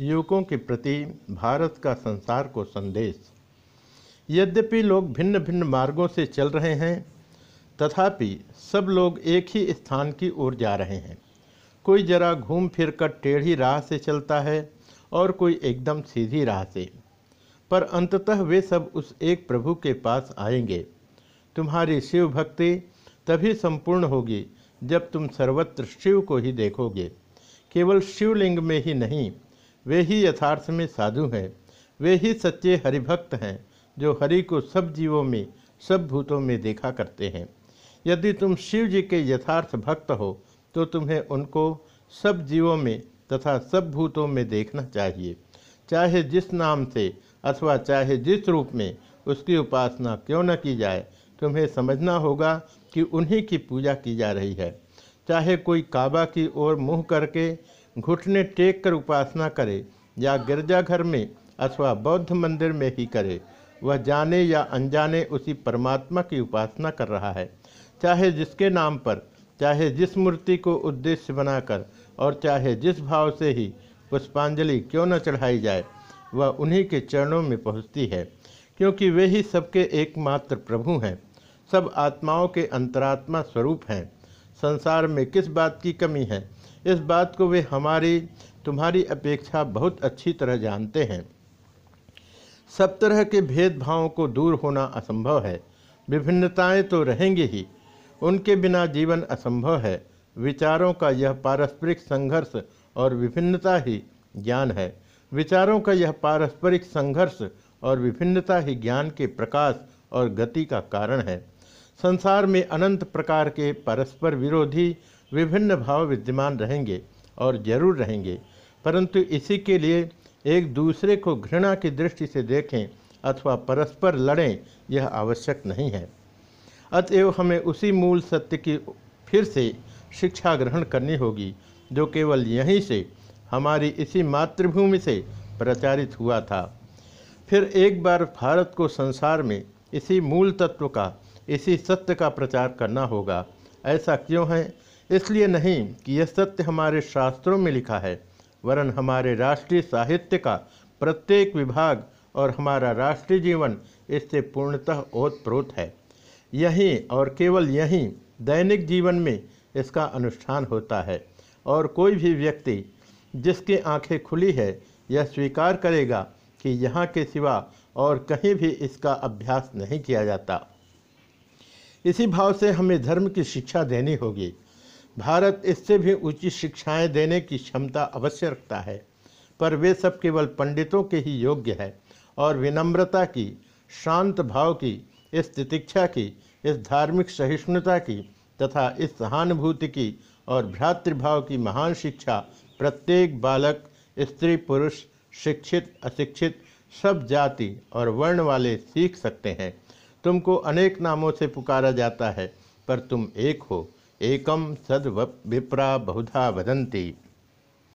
युवकों के प्रति भारत का संसार को संदेश। यद्यपि लोग भिन्न भिन्न मार्गों से चल रहे हैं, तथापि सब लोग एक ही स्थान की ओर जा रहे हैं। कोई जरा घूम फिर कर टेढ़ी राह से चलता है और कोई एकदम सीधी राह से। पर अंततः वे सब उस एक प्रभु के पास आएँगे। तुम्हारी शिव भक्ति तभी संपूर्ण होगी जब तुम सर्वत्र शिव को ही देखोगे। केवल शिवलिंग में ही नहीं वे ही यथार्थ में साधु हैं। वे ही सच्चे हरिभक्त हैं, जो हरि को सब जीवों में, सब भूतों में देखा करते हैं। यदि तुम शिव जी के यथार्थ भक्त हो तो तुम्हें उनको सब जीवों में तथा सब भूतों में देखना चाहिए। चाहे जिस नाम से अथवा चाहे जिस रूप में उसकी उपासना क्यों न की जाए, तुम्हें समझना होगा कि उन्हीं की पूजा की जा रही है। चाहे कोई काबा की ओर मुँह करके घुटने टेक कर उपासना करे या गिरजाघर में अथवा बौद्ध मंदिर में ही करे। वह जाने या अनजाने उसी परमात्मा की उपासना कर रहा है। चाहे जिसके नाम पर, चाहे जिस मूर्ति को उद्देश्य बनाकर और चाहे जिस भाव से ही पुष्पांजलि क्यों न चढ़ाई जाए, वह उन्हीं के चरणों में पहुँचती है। क्योंकि वे ही सबके एकमात्र प्रभु हैं। सब आत्माओं के अंतरात्मा स्वरूप हैं। संसार में किस बात की कमी है? इस बात को वे हमारी, तुम्हारी अपेक्षा बहुत अच्छी तरह जानते हैं। सब तरह के भेदभावों को दूर होना असंभव है। विभिन्नताएँ तो रहेंगी ही। उनके बिना जीवन असंभव है। विचारों का यह पारस्परिक संघर्ष और विभिन्नता ही ज्ञान है। विचारों का यह पारस्परिक संघर्ष और विभिन्नता ही ज्ञान के प्रकाश और गति का कारण है। संसार में अनंत प्रकार के परस्पर विरोधी विभिन्न भाव विद्यमान रहेंगे और ज़रूर रहेंगे, परंतु इसी के लिए एक दूसरे को घृणा की दृष्टि से देखें अथवा परस्पर लड़ें, यह आवश्यक नहीं है। अतएव हमें उसी मूल सत्य की फिर से शिक्षा ग्रहण करनी होगी, जो केवल यहीं से हमारी इसी मातृभूमि से प्रचारित हुआ था। फिर एक बार भारत को संसार में इसी मूल तत्व का इसी सत्य का प्रचार करना होगा। ऐसा क्यों है? इसलिए नहीं कि यह सत्य हमारे शास्त्रों में लिखा है, वरन हमारे राष्ट्रीय साहित्य का प्रत्येक विभाग और हमारा राष्ट्रीय जीवन इससे पूर्णतः ओतप्रोत है। यहीं और केवल यहीं दैनिक जीवन में इसका अनुष्ठान होता है और कोई भी व्यक्ति जिसकी आँखें खुली है, यह स्वीकार करेगा कि यहाँ के सिवा और कहीं भी इसका अभ्यास नहीं किया जाता। इसी भाव से हमें धर्म की शिक्षा देनी होगी। भारत इससे भी ऊँची शिक्षाएँ देने की क्षमता अवश्य रखता है, पर वे सब केवल पंडितों के ही योग्य है और विनम्रता की, शांत भाव की, इस तितिक्षा की, इस धार्मिक सहिष्णुता की तथा इस सहानुभूति की और भ्रातृभाव की महान शिक्षा प्रत्येक बालक, स्त्री, पुरुष, शिक्षित, अशिक्षित सब जाति और वर्ण वाले सीख सकते हैं। तुमको अनेक नामों से पुकारा जाता है, पर तुम एक हो। एकम सद विप्रा बहुधा वदंती